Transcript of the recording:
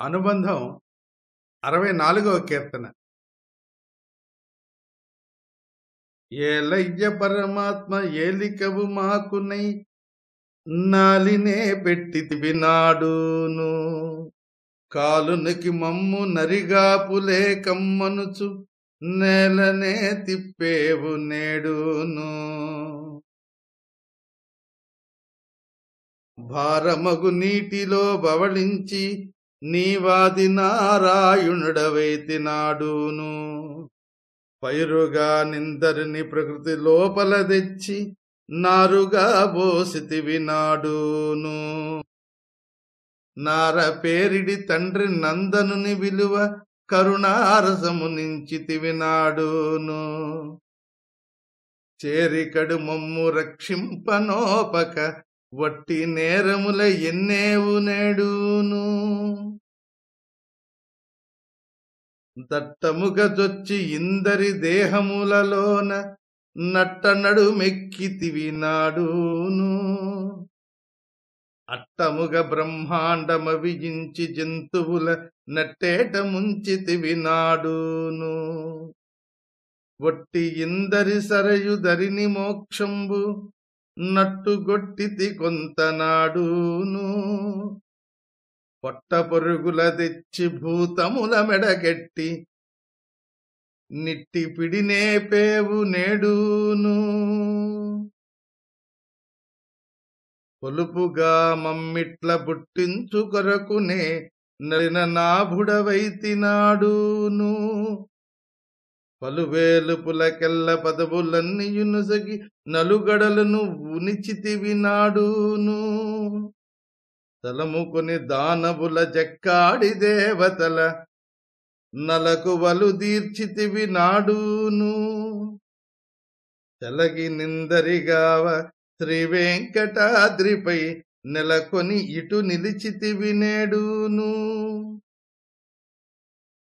అనుబంధం అరవై నాలుగవ కీర్తన. ఏలయ్య పరమాత్మ ఏలికవు మాకునై నాలినే పెట్టితివి నాడును. కాలునికి మమ్ము నరిగాపులే కమ్మనుచు నేలనే తిప్పేవు నేడును. భారమగు నీటిలో బవళించి నీవాది నారాయణుడవైతి నాడును పైరుగా నిందరిని ప్రకృతి లోపల తెచ్చి నారుగా బోసితివి నాడును నార పేరిడి తండ్రి నందనుని విలువ కరుణారసము నించితివి నాడును చేరికడు మమ్ము రక్షింపనోపక వట్టి నేరముల ఎన్నేవు నేడును. దట్టముగ జొచ్చి ఇందరి దేహములలోన నట్టనడు మెక్కితివి నాడును. అట్టముగ బ్రహ్మాండమవిజించి జంతువుల నట్టేట ముంచితివి నాడును. ఒట్టి ఇందరి సరయుదరిని మోక్షంబు నట్టుగొట్టితి కొంతనాడూను పొట్ట పొరుగుల తెచ్చి భూతముల మెడగెట్టి నిట్టి పిడినే పేవు నేడూను. పొలుపుగా మమ్మిట్ల పుట్టించు కొరకునే నలిన నాభుడవైతినాడూను. నాడును పదవులన్నీయునుసగి నలుగడలను ఉనిచితివి నాడూను తలముకుని దానవుల జక్కాడి దేవతల నలకు వలు దీర్చితివి నాడును. తెలగి నిందరిగావ శ్రీ వెంకటాద్రిపై నెలకొని ఇటు నిలిచితివి నేడును.